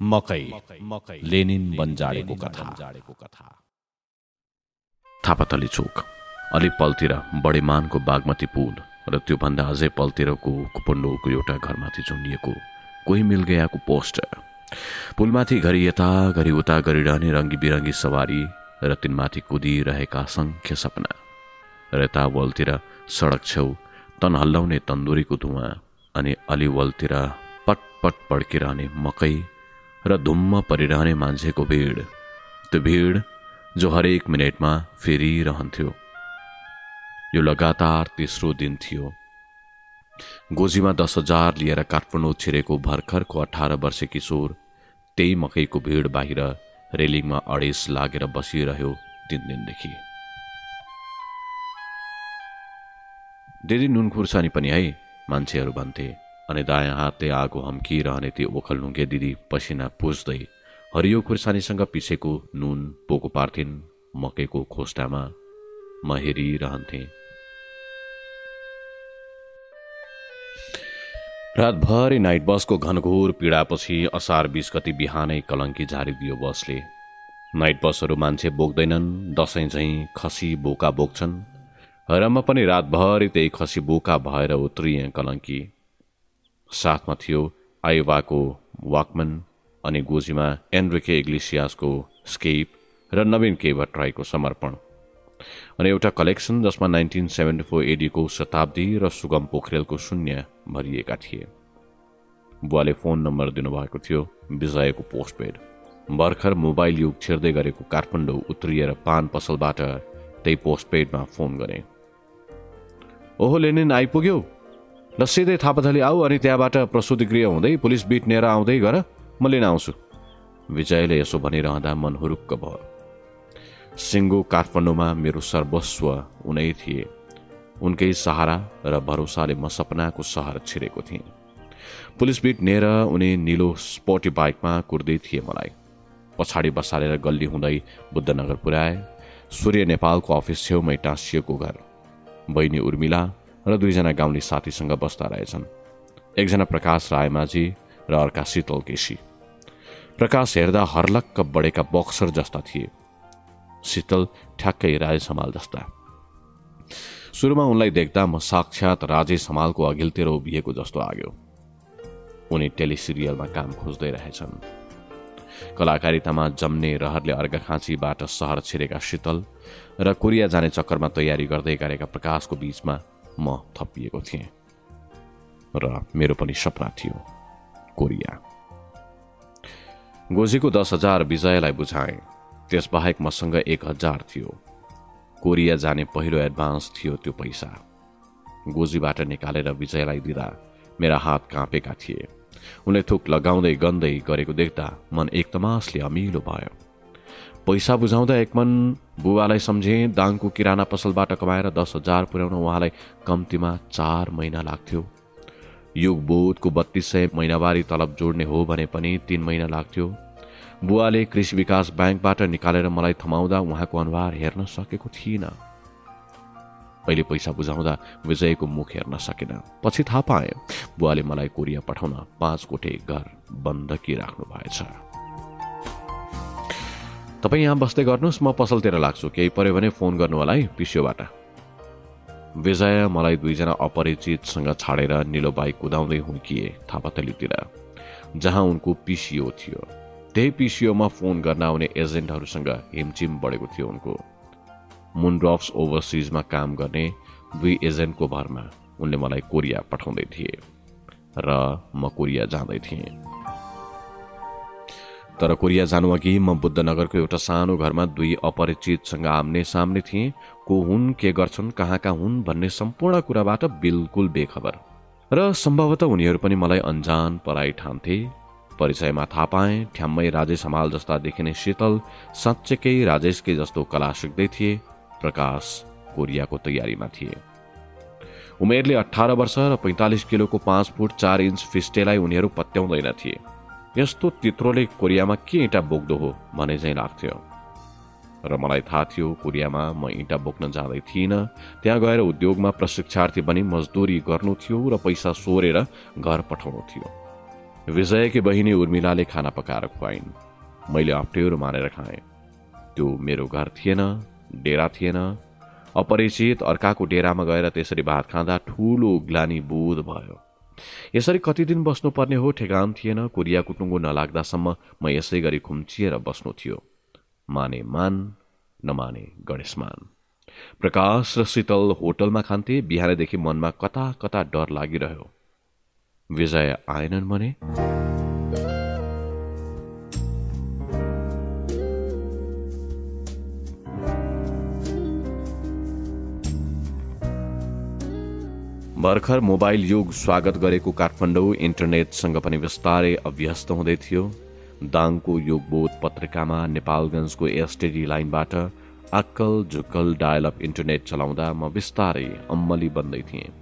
मकै लेनिन बन्जाडेको कथा। थापातली चोक अलि पलतिर बडेमानको बागमती पुल र त्योभन्दा अझै पलतिरको कुपन्डोको एउटा घरमाथि झुन्डिएको कोही मिल गयाको पोस्टर। पुलमाथि घरि यता घरि उता गरिरहने रङ्गी बिरङ्गी सवारी र तिनमाथि कुदिरहेका असङ्ख्य सपना। र यता वलतिर सडक छेउ तन हल्लाउने तन्दुरीको धुवा अनि अलि वलतिर पटपट पड्किरहने मकै र धुम्म परिरहने मान्छेको भिड त्यो भिड जो हरेक मिनटमा फेरिरहन्थ्यो यो लगातार तेस्रो दिन थियो। गोजीमा दस हजार लिएर काठमाडौँ छिरेको भर्खरको अठार वर्ष किशोर त्यही मकैको भिड बाहिर रेलिङमा अडेस लागेर बसिरह्यो तिन दिनदेखि। दिदी नुन खुर्सानी पनि है मान्छेहरू भन्थे। अनि दायाँ हातले आगो हम्किरहने त्यो ओखलढुङ्गे दिदी पसिना पुज्दै हरियो खुर्सानीसँग पिसेको नुन पोको पार्थिन् मकैको खोस्टामा म हेरिरहन्थेँ। रातभरि नाइट बसको घनघोर पीडापछि असार बिस गति बिहानै कलङ्की झारिदियो बसले। नाइट बसहरू मान्छे बोक्दैनन् दसैँ झैँ खसी बोका बोक्छन्। र म पनि रातभरि त्यही खसी बोका भएर उत्रिएँ कलङ्की। साथमा थियो आयोवाको वाकमन अनि गोजीमा एन्ड्रिके इग्लिसियासको स्केप र नवीन के भट्टराईको समर्पण। अनि एउटा कलेक्सन जसमा नाइन्टिन सेभेन्टी फोर एडीको शताब्दी र सुगम पोखरेलको शून्य भरिएका थिए। बुवाले फोन नम्बर दिनुभएको थियो विजयको पोस्टपेड। भर्खर मोबाइल युग छिर्दै गरेको काठमाडौँ उत्रिएर पान पसलबाट त्यही पोस्टपेडमा फोन गरे। ओहो लेनिन आइपुग्यो? ल सिधै थापाथली आऊ अनि त्यहाँबाट प्रसुति गृह हुँदै पुलिस बिट लिएर आउँदै गर म लिन आउँछु। विजयले यसो भनिरहँदा मन हुरुक्क भयो। सिङ्गो काठमाडौँमा मेरो सर्वस्व उनै थिए। उनकै सहारा र भरोसाले म सपनाको सहर छिरेको थिएँ। पुलिस बिट लिएर उनी निलो स्पोर्टी बाइकमा कुर्दै थिए मलाई। पछाडि बसालेर गल्ली हुँदै बुद्धनगर पुर्याए। सूर्य नेपालको अफिस छेउमै टाँसिएको घर। बहिनी उर्मिला र दुईजना गाउँले साथीसँग बस्दा रहेछन्। एकजना प्रकाश रायमाझी र अर्का शीतल केसी। प्रकाश हेर्दा हर्लक्क बढेका बक्सर जस्ता थिए। शीतल ठ्याक्कै राजे समाल जस्ता। सुरुमा उनलाई देख्दा म साक्षात राजे समालको अघिल्तिर उभिएको जस्तो आग्यो उनी टेलिसिरियलमा काम खोज्दै रहेछन्। कलाकारितामा जम्ने रहरले अर्घाखाँचीबाट सहर छिरेका शीतल र कोरिया जाने चक्करमा तयारी गर्दै गरेका प्रकाशको बीचमा म थपिएको थिएँ र मेरो पनि सपना थियो कोरिया। गोजीको दस हजार विजयलाई बुझाएँ। त्यसबाहेक मसँग एक हजार थियो। कोरिया जाने पहिलो एडभान्स थियो त्यो पैसा। गोजीबाट निकालेर विजयलाई दिँदा मेरा हात काँपेका थिए। उनले थुक लगाउँदै गन्दै गरेको देख्दा मन एक तमासले अमिलो भयो। पैसा बुझाउँदा एकमन बुवालाई सम्झे दाङको किराना पसलबाट कमाएर दस हजार पुर्याउन उहाँलाई कम्तीमा चार महिना लाग्थ्यो। युग बोधको बत्तीस सय महिनावारी तलब जोड्ने हो भने पनि तीन महिना लाग्थ्यो। बुवाले कृषि विकास ब्याङ्कबाट निकालेर मलाई थमाउँदा उहाँको अनुहार हेर्न सकेको थिइनँ अहिले पैसा बुझाउँदा विजयको मुख हेर्न सकेन। पछि थाहा पाएँ बुवाले मलाई कोरिया पठाउन पाँच कोठे घर बन्दकी राख्नु भएछ। तपाईँ यहाँ बस्दै गर्नुहोस् म पसलतिर लाग्छु। केही पर्यो भने फोन गर्नु होला है पिसियोबाट। विजय मलाई दुईजना अपरिचितसँग छाडेर निलो बाइक कुदाउँदै हुर्किए थापातलीतिर जहाँ उनको पिसिओ थियो। त्यही पिसिओमा फोन गर्न आउने एजेन्टहरूसँग हिमचिम बढेको थियो उनको। मुनड्रफ्स ओभरसिजमा काम गर्ने दुई एजेन्टको भरमा उनले मलाई कोरिया पठाउँदै थिए र म कोरिया जाँदै थिएँ। तर कोरिया जानु अघि म बुद्धनगरको एउटा सानो घरमा दुई अपरिचितसँग आम्ने सामने थिएँ। को हुन् के गर्छन् कहाँका हुन् भन्ने सम्पूर्ण कुराबाट बिल्कुल बेखबर। र सम्भवतः उनीहरू पनि मलाई अन्जान पराई ठान्थे। परिचयमा थाहा पाएँ ठ्याम्मै राजेश हमाल जस्ता देखिने शीतल साँच्चैकै राजेशकै जस्तो कला सिक्दै थिए प्रकाश कोरियाको तयारीमा थिए। उमेरले अठार वर्ष र पैँतालिस किलोको पाँच फुट चार इन्च फिस्टेलाई उनीहरू पत्याउँदैन थिए। यस्तो तित्रोले कोरियामा के इँटा बोक्दो हो भने चाहिँ लाग्थ्यो। र मलाई थाहा थियो कोरियामा म इँटा बोक्न जाँदै थिइनँ। त्यहाँ गएर उद्योगमा प्रशिक्षार्थी बनी मजदुरी गर्नु थियो र पैसा सोरेर घर पठाउनु थियो। विजयकी बहिनी उर्मिलाले खाना पकाएर खुवाइन्। मैले अप्ठ्यारो मानेर खाएँ। त्यो मेरो घर थिएन डेरा थिएन। अपरिचित अर्काको डेरामा गएर त्यसरी भात खाँदा ठूलो ग्लानी बोध भयो। यसरी कति दिन बस्नुपर्ने हो ठेगान थिएन कोरियाको टुङ्गो नलाग्दासम्म म यसै गरी खुम्चिएर बस्नु थियो। माने मान नमाने गणेशमान। प्रकाश र शीतल होटलमा खान्थे बिहानदेखि मनमा कता कता डर लागिरह्यो। विजय आएनन् भने भर्खर मोबाइल युग स्वागत गरेको काठमाडौँ इन्टरनेटसँग पनि विस्तारै अभ्यस्त हुँदै थियो। दाङको योगबोध पत्रिकामा नेपालगञ्जको एसटिडी लाइनबाट अक्कल झुक्कल डायलअप इन्टरनेट चलाउँदा म बिस्तारै अम्मली बन्दै थिएँ।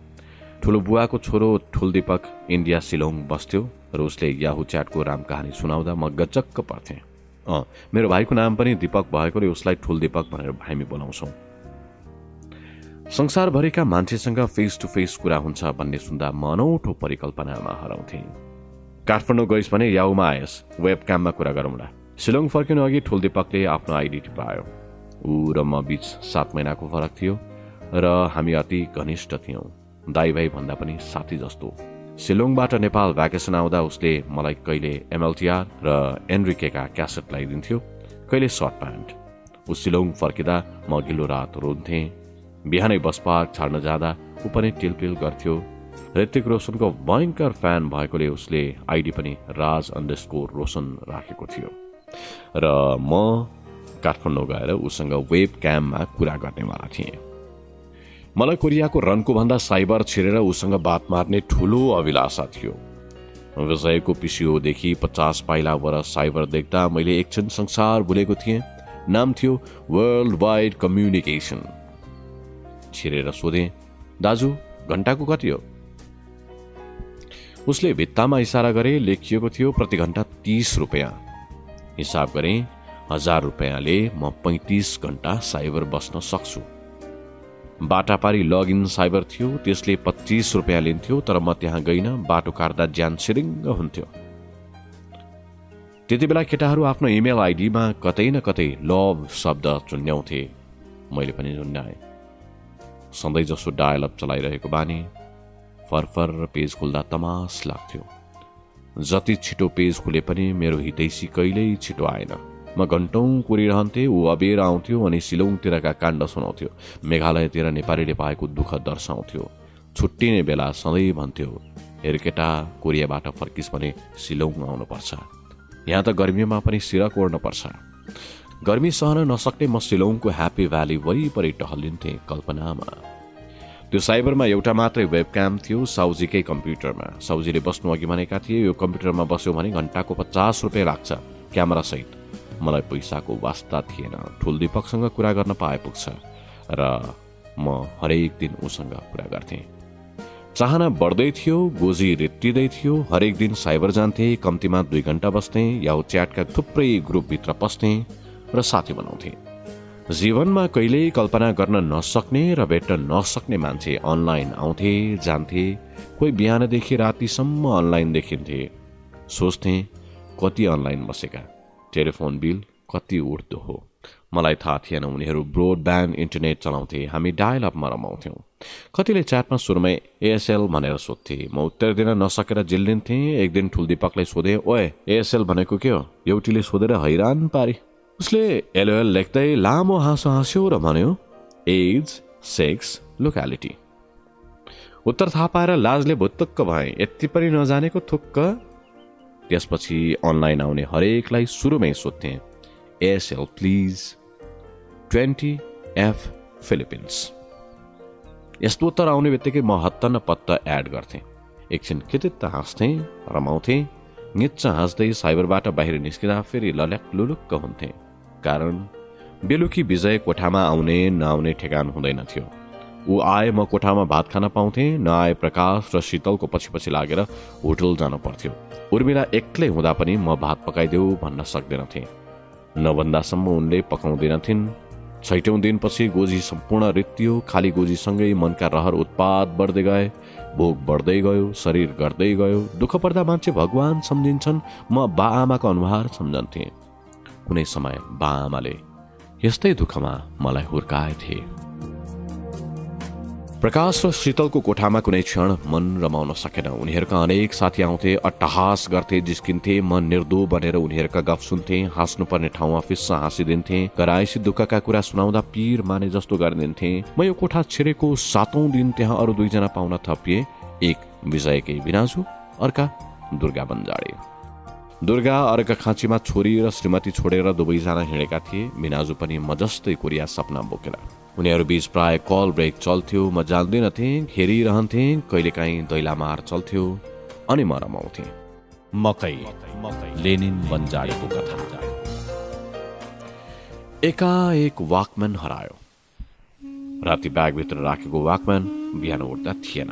ठुलो बुवाको छोरो ठुलदीपक इन्डिया सिलोङ बस्थ्यो। र उसले याहु च्याटको राम कहानी सुनाउँदा म गजक्क पर्थेँ अँ मेरो भाइको नाम पनि दीपक भएकोले उसलाई ठुलदीपक भनेर हामी बोलाउँछौँ। संसारभरिका मान्छेसँग फेस टु फेस कुरा हुन्छ भन्ने सुन्दा म अनौठो परिकल्पनामा हराउँथे। काठमाडौँ गइस् भने याउमा आएस वेब क्याममा कुरा गरौँला सिलोङ फर्किनु अघि ठुलदीपकले आफ्नो आइडी टिपायो। ऊ र म बीच सात महिनाको फरक थियो र हामी अति घनिष्ठ थियौँ। दाई भाइ भन्दा पनि साथी जस्तो। सिलोङबाट नेपाल भ्याकेसन आउँदा उसले मलाई कहिले एमएलटिआर र एनरिकेका क्यासेट लगाइदिन्थ्यो कहिले सर्ट प्यान्ट। ऊ सिलोङ फर्किँदा म अघिल्लो रात रोन्थेँ। बिहानै बस पार्क छाड्न जाँदा ऊ पनि टिलपिल गर्थ्यो ऋतिक रोशनको भयङ्कर फ्यान भएकोले उसले आइडी पनि राज अन्डरस्कोर रोशन राखेको थियो। र म काठमाडौँ गएर उसँग वेब क्याममा कुरा गर्नेवाला थिएँ। मलाई कोरियाको रनको भन्दा साइबर छिरेर उसँग बात मार्ने ठुलो अभिलाषा थियो। विजयको पिसिओदेखि पचास पाइला वर साइबर देख्दा मैले एकछिन संसार भुलेको थिएँ। नाम थियो वर्ल्ड वाइड कम्युनिकेसन छिरेर सोधे दाजु घन्टाको कति हो? उसले भित्तामा इसारा गरे लेखिएको थियो प्रति घन्टा तीस रुपियाँ। हिसाब गरे हजार रुपियाँले म पैँतिस घन्टा साइबर बस्न सक्छु। बाटापारी लगइन साइबर थियो त्यसले पच्चिस रुपियाँ लिन्थ्यो तर म त्यहाँ गइन बाटो काट्दा ज्यान सिरिङ्ग हुन्थ्यो। त्यति बेला केटाहरू आफ्नो इमेल आइडीमा कतै न कतै लभ शब्द चुन्याउँथे। मैले पनि झुन्ड्याएँ सधैँ जसो डायलअप चलाइरहेको बानी फरफर पेज खुल्दा तमास लाग्थ्यो। जति छिटो पेज खुले पनि मेरो हितैसी कहिल्यै छिटो आएन। म घन्टौँ कुरिरहन्थे ऊ अबेर आउँथ्यो अनि सिलोङतिरका काण्ड सुनाउँथ्यो। मेघालयतिर नेपालीले पाएको दुःख दर्शाउँथ्यो। छुट्टिने बेला सधैँ भन्थ्यो हेरकेटा कोरियाबाट फर्किस् भने सिलोङ आउनुपर्छ। यहाँ त गर्मीमा पनि सिरक ओर्नुपर्छ। गर्मी सहन नसक्ने म सिलोङको ह्याप्पी भ्याली वरिपरि टहलिन्थे कल्पनामा। त्यो साइबरमा एउटा मात्रै वेब क्याम थियो साउजीकै कम्प्युटरमा। साउजीले बस्नु अघि भनेका थिए यो कम्प्युटरमा बस्यो भने घन्टाको पचास रुपियाँ लाग्छ क्यामेरा सहित। मलाई पैसाको वास्ता थिएन। ठुल दिपकसँग कुरा गर्न पाए पुग्छ र म हरेक दिन उसँग कुरा गर्थेँ। चाहना बढ्दै थियो गोजी रेटिँदै थियो हरेक दिन साइबर जान्थे कम्तीमा दुई घन्टा बस्थेँ या च्याटका थुप्रै ग्रुपभित्र पस्थेँ र साथी बनाउँथे। जीवनमा कहिल्यै कल्पना गर्न नसक्ने र भेट्न नसक्ने मान्छे अनलाइन आउँथे जान्थे कोही बिहानदेखि रातिसम्म अनलाइन देखिन्थे। सोच्थे कति अनलाइन बसेका? टेलिफोन बिल कति उठ्दो हो? मलाई थाहा थिएन उनीहरू ब्रोडब्यान्ड इन्टरनेट चलाउँथे हामी डायल अपमा रमाउँथ्यौँ। कतिले च्याटमा सुरुमै एएसएल भनेर सोध्थे म उत्तर दिन नसकेर जिल्लिन्थेँ एक दिन ठुलदीपकलाई सोधे ओए एएसएल भनेको के हो? एउटीले सोधेर हैरान पारे। उसले एलओएल लेख्दै लामो हाँसो हाँस्यो र भन्यो एज सेक्स लोकालिटी उत्तर थाहा पाएर लाजले भुत्तुक्क भए यति पनि नजानेको थुक्क। त्यसपछि अनलाइन आउने हरेकलाई सुरुमै सोध्थे ASL please. Twenty F Philippines. यस्तो उत्तर आउने बित्तिकै म हत्त न पत्त एड गर्थेँ। एकछिन कितित्त हाँस्थेँ रमाउँथेँ निच्च हाँस्दै साइबरबाट बाहिर निस्किँदा फेरि लल्याक लुलुक्क हुन्थेँ। कारण बेलुकी विजय कोठामा आउने नआउने ठेगान हुँदैन थियो। ऊ आए म कोठामा भात खान पाउँथेँ नआए प्रकाश र शीतलको पछि पछि लागेर होटल जानु पर्थ्यो। उर्मिला एक्लै हुँदा पनि म भात पकाइदेऊ भन्न सक्दैनथे। नभन्दासम्म उनले पकाउँदैनथिन्। छैटौँ दिनपछि गोजी सम्पूर्ण रित्यो खाली गोजीसँगै मनका रहर उत्पाद बढ्दै गए भोग बढ्दै गयो शरीर गर्दै गयो। दुःख पर्दा मान्छे भगवान सम्झिन्छन् म बा आमाको अनुहार सम्झन्थे। कुनै समय बा आमाले यस्तै दुःखमा मलाई हुर्काएथे प्रकाश र शीतलको कोठामा कुनै क्षण मन रमाउन सकेन। उनीहरूका अनेक साथी आउँथे अट्टहास गर्थे जिस्किन्थे मन निर्दो बनेर उनीहरूका गफ सुन्थे हाँस्नुपर्ने ठाउँमा फिस्सा हाँसिदिन्थे कराएसी दुःखका कुरा सुनाउँदा पीर माने जस्तो गरिदिन्थे। म यो कोठा छिरेको सातौं दिन त्यहाँ अरू दुईजना पाउन थपिए। एक विजयकै बिनाजु अर्का दुर्गा बन्जाडे। दुर्गा अर्का खाँचीमा छोरी र श्रीमती छोडेर दुवैजना हिँडेका थिए। बिनाजु पनि म जस्तै कोरिया सपना बोकेर। उनीहरू बीच प्राय कल ब्रेक चल्थ्यो। म जान्दिनथे हेरिरहन्थे कहिलेकाहीँ दैलामार चल्थ्यो अनि म रमाउँथे। मकै लेनिन बन्जाडेको कथा। एकाएक वाकम्यान हरायो। राति ब्यागभित्र राखेको वाकम्यान बिहान उठ्दा थिएन।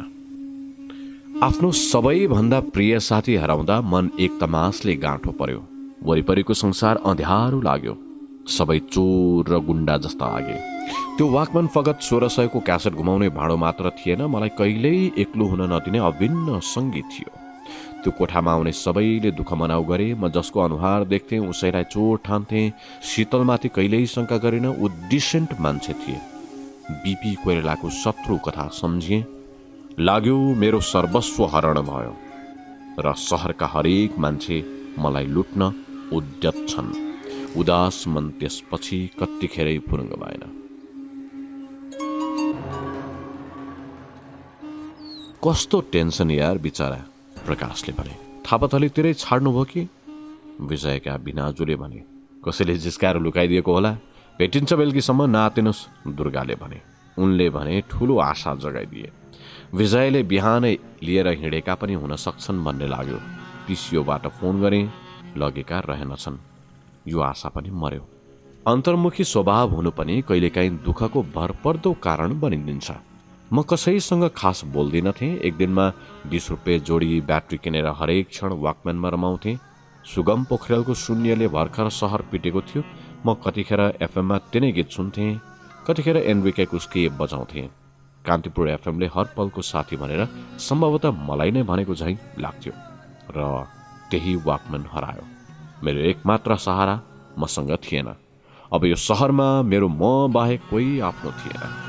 आफ्नो सबैभन्दा प्रिय साथी हराउँदा मन एक तमासले गाँठो पर्यो। वरिपरिको संसार अँध्यारो लाग्यो। सबै चोर र गुण्डा जस्ता लागे त्यो वाकमन फगत सोह्र सयको क्यासेट घुमाउने भाँडो मात्र थिएन मलाई कहिल्यै एक्लो हुन नदिने अभिन्न सङ्गीत थियो। त्यो कोठामा आउने सबैले दुःख मनाउ गरे म जसको अनुहार देख्थेँ उसैलाई चोर ठान्थेँ शीतलमाथि कहिल्यै शङ्का गरेन ऊ डिसेन्ट मान्छे थिए। बिपी कोइरालाको शत्रु कथा सम्झिए। लाग्यो मेरो सर्वस्व हरण भयो र सहरका हरेक मान्छे मलाई लुट्न उद्यत छन्। उदास मन त्यसपछि कत्तिखेरै फुरुङ्ग भएन। कस्तो टेन्सन यार बिचरा प्रकाशले भने। थापाथलीतिरै छाड्नुभयो कि? विजयका बिनाजुले भने। कसैले जिस्काएर लुकाइदिएको होला? भेटिन्छ बेलुकीसम्म नातिनुहोस् दुर्गाले भने। उनले भने ठुलो आशा जगाइदिए। विजयले बिहानै लिएर हिँडेका पनि हुन सक्छन् भन्ने लाग्यो। पिसियोबाट फोन गरे लगेका रहेनछन् यो आशा पनि मर्यो। अन्तर्मुखी स्वभाव हुनु पनि कहिलेकाहीँ दुःखको भरपर्दो कारण बनिदिन्छ। म कसैसँग खास बोल्दिनथेँ। एक दिनमा बिस रुपियाँ जोडी ब्याट्री किनेर हरेक क्षण वाकम्यानमा रमाउँथेँ। सुगम पोखरेलको शून्यले भर्खर सहर पिटेको थियो। म कतिखेर एफएममा तिनै गीत सुन्थेँ। कतिखेर एनविके कुस्की बजाउँथेँ। कान्तिपुर एफएमले हर पलको साथी भनेर सम्भवतः मलाई नै भनेको झैँ लाग्थ्यो र त्यही वाकम्यान हरायो। मेरो एकमात्र सहारा मसँग थिएन। अब यो सहरमा मेरो म बाहेक कोही आफ्नो थिएन।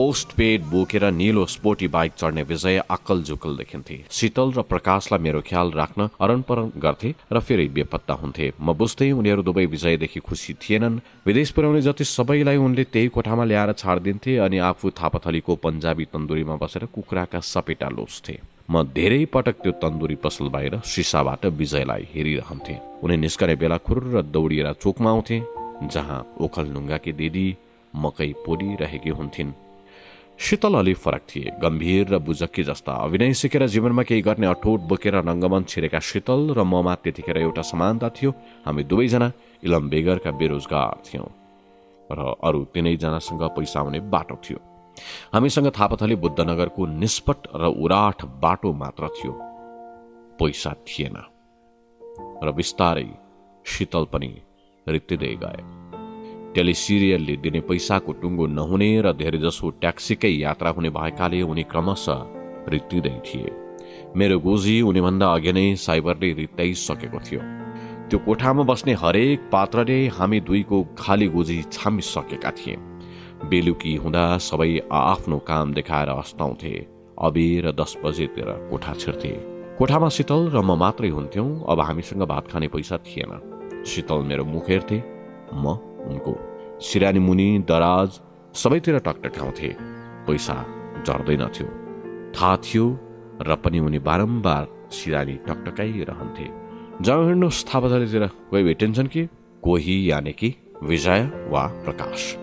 पोस्ट पेड बोकेर निलो स्पोर्टी बाइक चढ्ने विजय अक्कल जुकल देखिन्थे। शीतल र प्रकाशलाई मेरो ख्याल राख्न अरनपरन गर्थे र फेरि बेपत्ता हुन्थे। म बुझ्दै उनीहरू दुवै विजयदेखि खुसी थिएनन्। विदेश पुर्याउने जति सबैलाई उनले त्यही कोठामा ल्याएर छाडिदिन्थे अनि आफू थापाथलीको पन्जाबी तन्दुरीमा बसेर कुखुराका सपेटा लोच्थे म धेरै पटक त्यो तन्दुरी पसल बाहिर सिसाबाट विजयलाई हेरिरहन्थे। उनी निस्कने बेला खुर दौडिएर चोकमा आउँथे जहाँ ओखल नुङ्गाकी दिदी मकै पोलिरहेकी हुन्थिन्। शीतल अलि फरक थिए। गम्भीर र बुजक्की जस्ता अभिनय सिकेर जीवनमा केही गर्ने अठोट बोकेर रङ्गमञ्च छिरेका शीतल र ममा त्यतिखेर एउटा समानता थियो। हामी दुवैजना इलम बेगरका बेरोजगार थियौँ र अरू तिनैजनासँग पैसा आउने बाटो थियो। हामीसँग थापाथली बुद्धनगरको निष्पट र उराठ बाटो मात्र थियो। पैसा थिएन र बिस्तारै शीतल पनि रित्तिँदै गए। टेलिसिरियलले दिने पैसाको टुङ्गो नहुने र धेरैजसो ट्याक्सीकै यात्रा हुने भएकाले उनी क्रमशः रित्तिँदै थिए। मेरो गोजी उनीभन्दा अघि नै साइबरले रित्ताइसकेको थियो। त्यो कोठामा बस्ने हरेक पात्रले हामी दुईको खाली गोजी छामिसकेका थिए। बेलुकी हुँदा सबै आफ्नो काम देखाएर अस्ताउँथे। अबेर दस बजेतिर कोठा छिर्थे। कोठामा शीतल र म मात्रै हुन्थ्यौँ अब हामीसँग भात खाने पैसा थिएन। शीतल मेरो मुख हेर्थे म उनको सिरानी मुनि दराज सबैतिर टकटकाउँथे पैसा झर्दैनथ्यो थाहा थियो र पनि उनी बारम्बार सिरानी टकटकाइरहन्थे जाउँ हिँड्नुहोस् थापाथलीतिर कोही भेटिन्छन् कि? कोही याने कि विजय वा प्रकाश।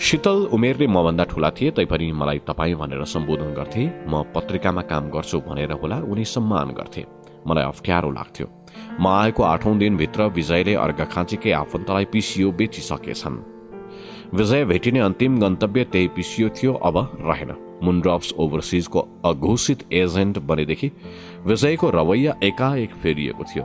शीतल उमेरले मभन्दा ठुला थिए तैपनि मलाई तपाईँ भनेर सम्बोधन गर्थे। म पत्रिकामा काम गर्छु भनेर होला उनी सम्मान गर्थे। मलाई अप्ठ्यारो लाग्थ्यो। म आएको आठौं दिनभित्र विजयले अर्घ खाँचीकै आफन्तलाई पिसियो बेचिसकेछन्। विजय भेटिने अन्तिम गन्तव्य त्यही पिसियो थियो अब रहेन। मुनड्रप्स ओभरसिजको अघोषित एजेन्ट बनेदेखि विजयको रवैया एकाएक फेरिएको थियो।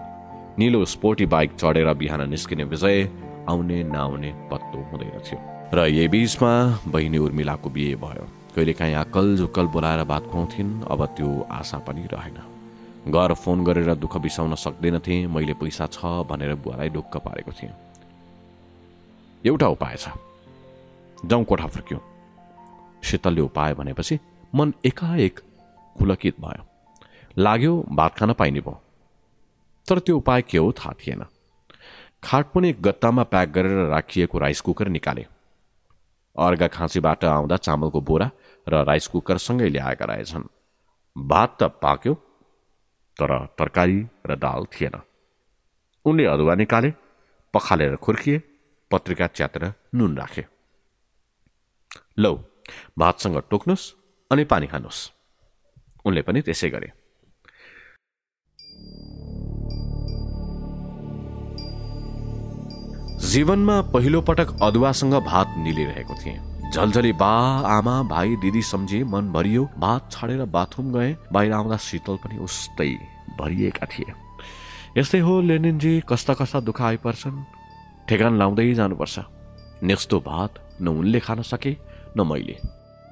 निलो स्पोर्टी बाइक चढेर बिहान निस्किने विजय आउने नआउने पत्तो हुँदैन थियो। र यही बीचमा बहिनी उर्मिलाको बिहे भयो। कहिलेकाहीँ आकल झुक्कल बोलाएर बात खुवाउँथिन् अब त्यो आशा पनि रहेन। घर फोन गरेर दुःख बिसाउन सक्दैनथे मैले पैसा छ भनेर बुवालाई ढुक्क पारेको थिएँ। एउटा उपाय छ। जाउँ कोठा फर्क्यौँ। शीतलले उपाय भनेपछि मन एकाएक खुलकित भयो। लाग्यो भात खान पाइने भयो। तर त्यो उपाय के हो थाहा थिएन। खाट पनि गत्तामा प्याक गरेर राखिएको राइस कुकर निकाले। अर्घा खाँसीबाट आउँदा चामलको बोरा र राइस कुकरसँगै ल्याएका रहेछन्। भात त पाक्यो तर तरकारी र दाल थिएन। उनले अदुवा निकाले पखालेर खुर्किए पत्रिका च्यातेर नुन राखे। लौ भातसँग टोक्नुहोस् अनि पानी खानुहोस् उनले पनि त्यसै गरे। जीवनमा पहिलो पटक अदुवासँग भात निलिरहेको थिएँ। झलझली बा आमा भाइ दिदी सम्झे मन भरियो भात छाडेर बाथरुम गए बाहिर आउँदा शीतल पनि उस्तै भरिएका थिए। यस्तै हो लेनिनजी कस्ता कस्ता दुःख आइपर्छन्। ठेगान लाउँदै जानुपर्छ। नेक्स्तो भात न उनले खान सके न मैले।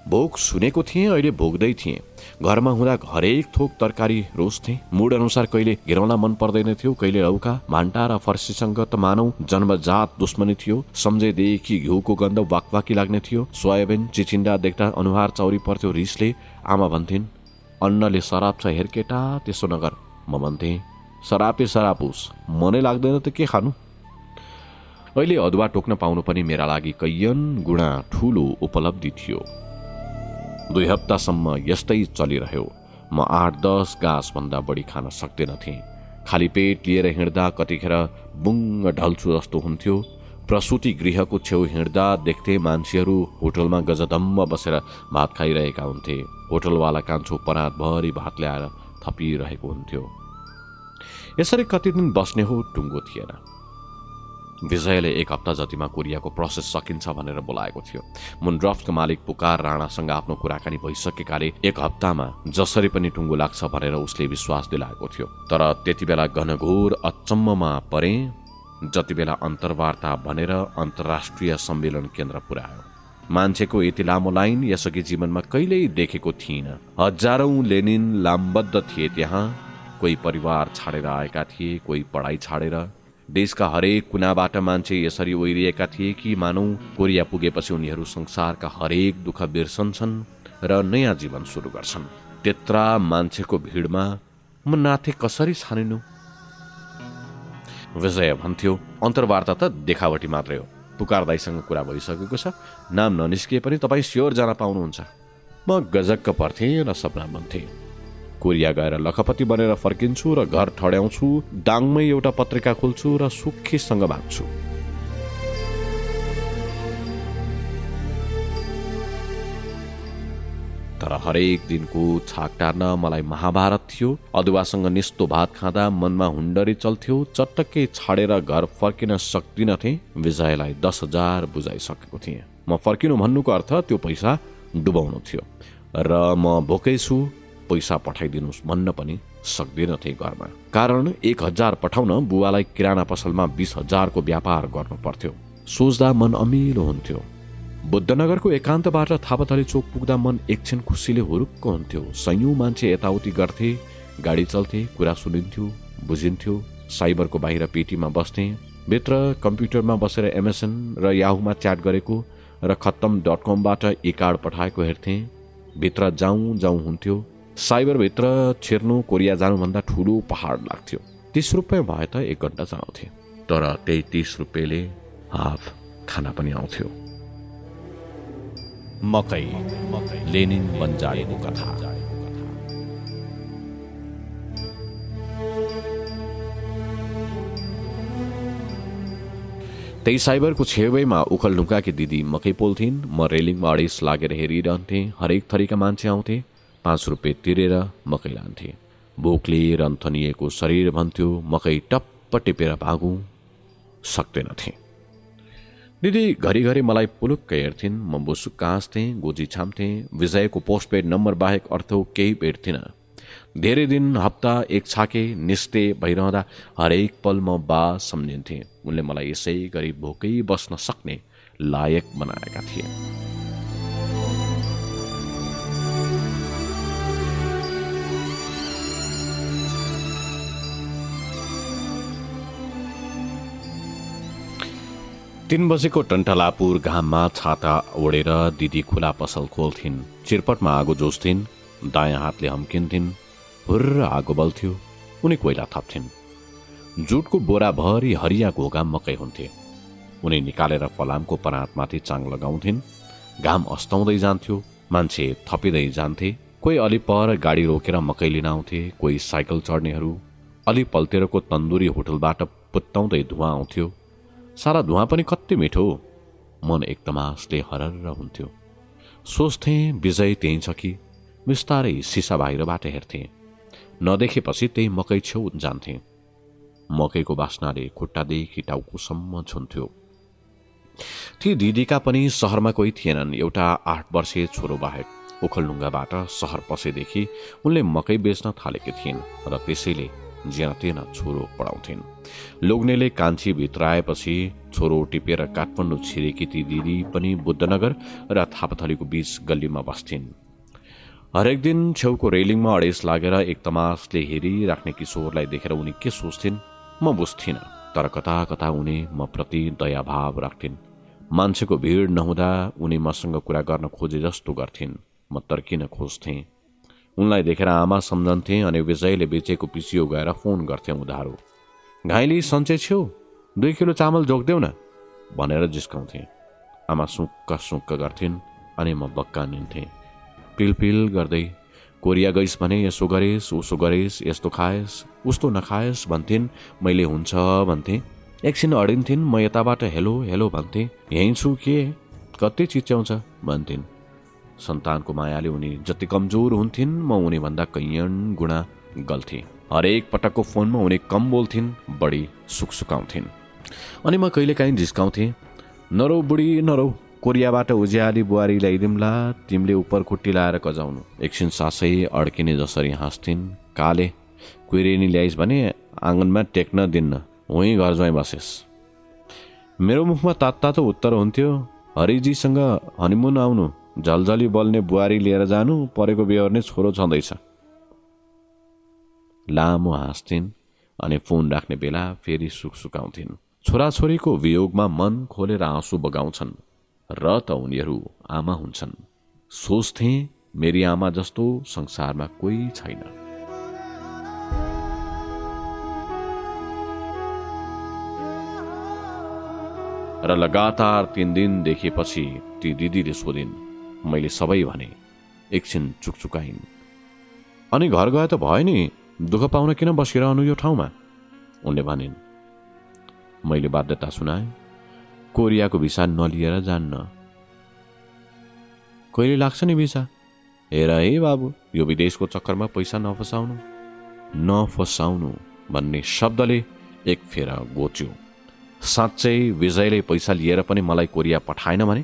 भोक सुनेको थिएँ अहिले भोग्दै थिएँ। घरमा हुँदा हरेक थोक तरकारी रोज्थे। मुड अनुसार कहिले घिरौँला मन पर्दैन थियो कहिले लौका भान्टा र फर्सीसँग त मानौ जन्मजात दुश्मनी थियो। सम्झेदेखि घिउको गन्ध वाकवाकी लाग्ने थियो। सोयाबिन चिचिन्डा देख्दा अनुहार चौरी पर्थ्यो रिसले। आमा भन्थिन् अन्नले सराप छ हेरकेटा त्यसो नगर। म भन्थे सरापे सरापुस मनै लाग्दैन त के खानु? अहिले अदुवा टोक्न पाउनु पनि मेरा लागि कैयन गुणा ठुलो उपलब्धि थियो। दुई हप्तासम्म यस्तै चलिरह्यो। म आठ दस गाँसभन्दा बढी खान सक्दैनथेँ खाली पेट लिएर हिँड्दा कतिखेर बुङ्ग ढल्छु जस्तो हुन्थ्यो। प्रसुति गृहको छेउ हिँड्दा देख्थे मान्छेहरू होटलमा गजदम्म बसेर भात खाइरहेका हुन्थे। होटलवाला कान्छो परातभरि भात ल्याएर थपिरहेको हुन्थ्यो। यसरी कति दिन बस्ने हो टुङ्गो थिएन। विजयले एक हप्ता जतिमा कोरियाको प्रोसेस सकिन्छ भनेर बोलाएको थियो। मुनड्रफ्टको मालिक पुकार राणासँग आफ्नो कुराकानी भइसकेकाले एक हप्तामा जसरी पनि टुङ्गो लाग्छ भनेर उसले विश्वास दिलाएको थियो। तर त्यति बेला घनघोर अचम्ममा परे जति बेला अन्तर्वार्ता भनेर अन्तर्राष्ट्रिय सम्मेलन केन्द्र पुर्यायो मान्छेको यति लामो लाइन यसअघि जीवनमा कहिल्यै देखेको थिइन। हजारौं लेनिन लामबद्ध थिए त्यहाँ कोही परिवार छाडेर आएका थिए कोही पढाइ छाडेर देशका हरेक कुनाबाट मान्छे यसरी ओहिरिएका थिए कि मानौ कोरिया पुगेपछि उनीहरू संसारका हरेक दुःख बिर्सन्छन् र नयाँ जीवन सुरु गर्छन्। त्यत्रा मान्छेको भिडमा म नाथे कसरी छानिनु? विजय भन्थ्यो अन्तर्वार्ता त देखावटी मात्रै हो। पुकार दाईसँग कुरा भइसकेको छ। नाम ननिस्किए पनि तपाईँ स्योर जान पाउनुहुन्छ। म गजक्क पर्थेँ र सपना बन्थेँ। कोरिया गएर लखपति बनेर फर्किन्छु र घर ठड्याउँछु दाङमै एउटा पत्रिका खोल्छु र सुखीसँग भाग्छु तर हरेक दिनको छाक टार्न मलाई महाभारत थियो। अदुवासँग निस्तो भात खाँदा मनमा हुन्डरी चल्थ्यो। चटक्कै छाडेर घर फर्किन सक्दिनथे। विजयलाई दस हजार बुझाइसकेको थिएँ। म फर्किनु भन्नुको अर्थ त्यो पैसा डुबाउनु थियो। र म भोकै छु। पैसा पठाइदिनुहोस् भन्न पनि सक्दिनथे घरमा। कारण एक हजार पठाउन बुवालाई किराना पसलमा बिस हजारको व्यापार गर्नु पर्थ्यो। सोच्दा मन अमिलो हुन्थ्यो। बुद्धनगरको एकान्तबाट थापाथली चोक पुग्दा मन एकछिन खुसीले हुरुक्क हुन्थ्यो। सयौँ मान्छे यताउति गर्थे गाडी चल्थे कुरा सुनिन्थ्यो बुझिन्थ्यो साइबरको बाहिर पेटीमा बस्थे भित्र कम्प्युटरमा बसेर एमएसएन र याहुमा च्याट गरेको र खत्तम डट कमबाट ए कार्ड पठाएको हेर्थेँ भित्र जाउँ जाउँ हुन्थ्यो साइबरभित्र छिर्नु कोरिया जानुभन्दा ठुलो पहाड लाग्थ्यो। तिस रुपियाँ भए त एक घन्टा चलाउँथे तर त्यही तिस रुपियाँले हाफ खाना पनि आउँथ्यो। मकै लेनिन बन्जाडेको कथा। त्यही साइबरको छेउमा उखल ढुङ्गाकी दिदी मकै पोल्थिन्। म रेलिङमा अडिस लागेर हेरिरहन्थेँ। हरेक थरीका मान्छे आउँथे। पाँच रुपियाँ तिरेर मकै लान्थे। भोकले रन्थनिएको शरीर भन्थ्यो मकै टप्प टिपेर भागौँ सक्दैनथे। दिदी घरिघरि मलाई पुलुक्क हेर्थिन् म बुसुक्क हाँस्थेँ गोजी छाम्थेँ विजयको पोस्टपेड नम्बर बाहेक अर्थ केही भेट्थिनँ। धेरै दिन हप्ता एक छाके निस्ते भइरहँदा हरेक पल म बा सम्झिन्थे। उनले मलाई यसै गरी भोकै बस्न सक्ने लायक बनाएका थिए। तीन बजेको टन्टलापुर घाममा छाता ओढेर दिदी खुला पसल खोल्थिन्। चिरपटमा आगो जोस्थिन् दायाँ हातले हम्किन्थिन्। हुर्र आगो बल्थ्यो उनी कोइला थप्थिन्। जुटको बोराभरि हरिया घोगा मकै हुन्थे। उनी निकालेर फलामको परातमाथि चाङ लगाउँथिन्। घाम अस्ताउँदै जान्थ्यो मान्छे थपिँदै जान्थे। कोही अलि पर गाडी रोकेर मकै लिन आउँथे कोही साइकल चढ्नेहरू। अलि पल्तेरको तन्दुरी होटलबाट पुत्ताउँदै धुवा आउँथ्यो। सारा धुवा पनि कति मिठो। मन एकदमासले हरर हुन्थ्यो। सोच्थे विजय त्यहीँ छ कि? बिस्तारै सिसा बाहिरबाट हेर्थे। नदेखेपछि त्यही मकै छेउ जान्थे। मकैको बास्नाले खुट्टादेखि टाउकोसम्म छुन्थ्यो। ती दिदीका पनि सहरमा कोही थिएनन्। एउटा आठ वर्षे छोरो बाहेक ओखलढुङ्गाबाट सहर पसेदेखि उनले मकै बेच्न थालेकी थिइन् र त्यसैले ज्यातेन छोरो पढाउँथिन्। लोग्नेले कान्छी भित्राएपछि छोरो टिपेर काठमाडौँ छिरेकी ती दिदी पनि बुद्धनगर र थापाथलीको बीच गल्लीमा बस्थिन्। हरेक दिन छेउको रेलिङमा अडेस लागेर एक तमासले हेरिराख्ने किशोरलाई देखेर उनी के सोच्थिन्? म बुझ्थिन तर कता कता उनी म प्रति दयाभाव राख्थिन्। मान्छेको भिड नहुँदा उनी मसँग कुरा गर्न खोजे जस्तो गर्थिन्। म तर्किन खोज्थेँ। उनलाई देखेर आमा सम्झन्थे अनि विजयले बेचेको पिसियो गएर फोन गर्थे उधारो। घाइली सन्चै छेउ दुई किलो चामल जोगिदेऊ न भनेर जिस्काउँथे। आमा सुक्क सुक्क गर्थिन् अनि म बक्का निन्थेँ। पिलपिल गर्दै कोरिया गइस् भने यसो गरेस् उसो गरेस् यस्तो खाएस् उस्तो नखाएस् भन्थिन्। मैले हुन्छ भन्थेँ। एकछिन अडिन्थिन् म यताबाट हेलो हेलो भन्थेँ। यहीँ छु के? कति चिच्याउँछ? भन्थिन्। सन्तानको मायाले उनी जति कमजोर हुन्थिन् म उनीभन्दा कैयन गुणा गल्थे। हरेक पटकको फोनमा उनी कम बोल्थिन् बढी सुकसुकाउँथिन्। अनि म कहिलेकाहीँ झिस्काउँथेँ नरौ बुढी नरौ कोरियाबाट उज्याली बुहारी ल्याइदिउँला तिमीले उपर खुट्टी लाएर कजाउनु। एकछिन सासै अड्किने जसरी हाँस्थिन् काले कुइरेनी ल्याइस् भने आँगनमा टेक्न दिन्न उहीँ घर ज्वाइँ बसेस्। मेरो मुखमा तात तातो उत्तर हुन्थ्यो हरिजीसँग हनिमुन आउनु। झलझली बल्ने बुहारी लिएर जानु परेको बेहोर्ने छोरो छँदैछ। लामो हाँस्थिन् अनि फोन राख्ने बेला फेरि सुकसुकाउँथिन्। छोराछोरीको वियोगमा मन खोलेर आँसु बगाउँछन् र त उनीहरू आमा हुन्छन्। सोच्थे मेरी आमा जस्तो संसारमा कोही छैन। र लगातार तिन दिन देखेपछि ती दिदीले सोधिन् मैले सबै भने एकछिन चुकचुकाइन्। अनि घर गए त भयो नि दुःख पाउन किन बसिरहनु यो ठाउँमा? उनले भनिन्। मैले बाध्यता सुनाएँ कोरियाको भिसा नलिएर जान्न। कहिले लाग्छ नि भिसा? हेर है बाबु यो विदेशको चक्करमा पैसा नफसाउनु नफसाउनु भन्ने शब्दले एक फेर गोच्यो। साँच्चै विजयले पैसा लिएर पनि मलाई कोरिया पठाएन भने?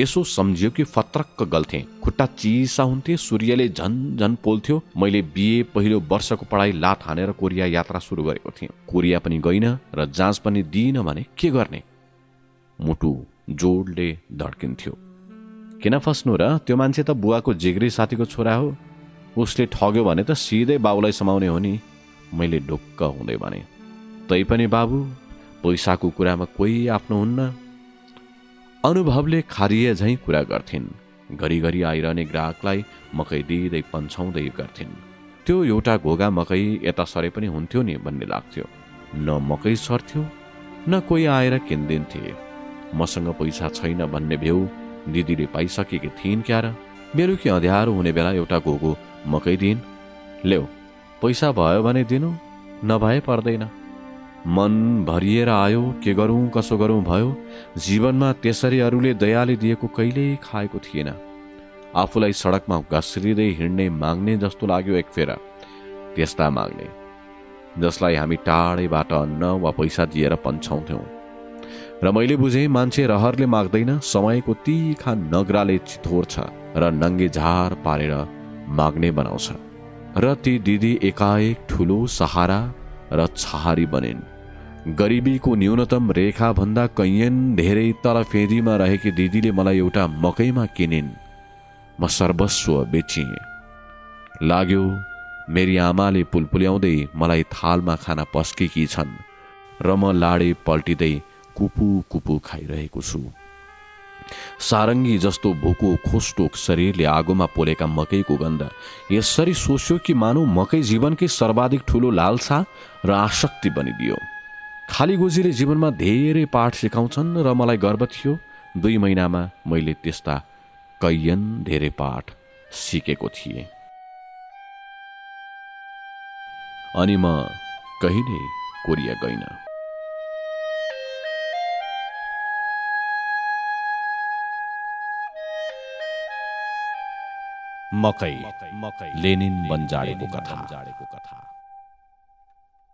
यसो सम्झियो कि फत्रक्क गल्थे। खुट्टा चिसा हुन्थे सूर्यले झन झन पोल्थ्यो। मैले बिए पहिलो वर्षको पढाइ लात हानेर कोरिया यात्रा सुरु गरेको थिएँ। कोरिया पनि गइन र जाँच पनि दिइन भने के गर्ने? मुटु जोडले धड्किन्थ्यो। किन फस्नु र? त्यो मान्छे त बुवाको जिग्री साथीको छोरा हो। उसले ठग्यो भने त सिधै बाबुलाई समाउने हो नि। मैले ढुक्क हुँदै भने तैपनि बाबु पैसाको कुरामा कोही आफ्नो हुन्न? अनुभवले खारिए झैँ कुरा गर्थिन्। घरिघरि आइरहने ग्राहकलाई मकै दिँदै पन्छाउँदै गर्थिन्। त्यो एउटा घोगा मकै यता सरे पनि हुन्थ्यो नि भन्ने लाग्थ्यो। न मकै सर्थ्यो न कोही आएर किनिदिन्थे। मसँग पैसा छैन भन्ने भ्यू दिदीले पाइसकेकी थिइन् क्यार। बेलुकी अँध्यारो हुने बेला एउटा घोगो मकै दिइन्? ल्याउ पैसा भयो भने दिनु नभए पर्दैन। मन भरिएर आयो के गरौँ कसो गरौँ भयो जीवनमा त्यसरी अरूले दयाले दिएको कहिल्यै खाएको थिएन। आफूलाई सडकमा घस्रिँदै हिँड्ने माग्ने जस्तो लाग्यो एक फेर। त्यस्ता माग्ने जसलाई हामी टाढैबाट अन्न वा पैसा दिएर पन्छाउँथ्यौँ र मैले बुझेँ मान्छे रहरले माग्दैन समयको तिखा नगराले चितोर्छ र नङ्गे झार पारेर माग्ने बनाउँछ। र ती दिदी एकाएक ठुलो सहारा र छहारी बनिन्। गरिबीको न्यूनतम रेखा भन्दा कैयन धेरै तल फेदीमा रहेकी दिदीले मलाई एउटा मकैमा किनिन्। म सर्वस्व बेचिएँ। लाग्यो मेरी आमाले पुलपुल्याउँदै मलाई थालमा खाना पस्केकी छन् र म लाडे पल्टिँदै कुपु कुपु खाइरहेको छु। सारङ्गी जस्तो भोको खोस्टोक शरीरले आगोमा पोलेका मकैको गन्ध। यसरी सोच्यो कि मानौ मकै जीवनकै सर्वाधिक ठुलो लालसा र आसक्ति बनिदियो। खाली गोजीले जीवनमा धेरै पाठ सिकाउँछन् र मलाई गर्व थियो। दुई महिनामा मैले त्यस्ता कैयन धेरै पाठ सिकेको थिएँ। अनि म कहिले कोरिया गइन। मकै लेनिन बन्जाडेको कथा।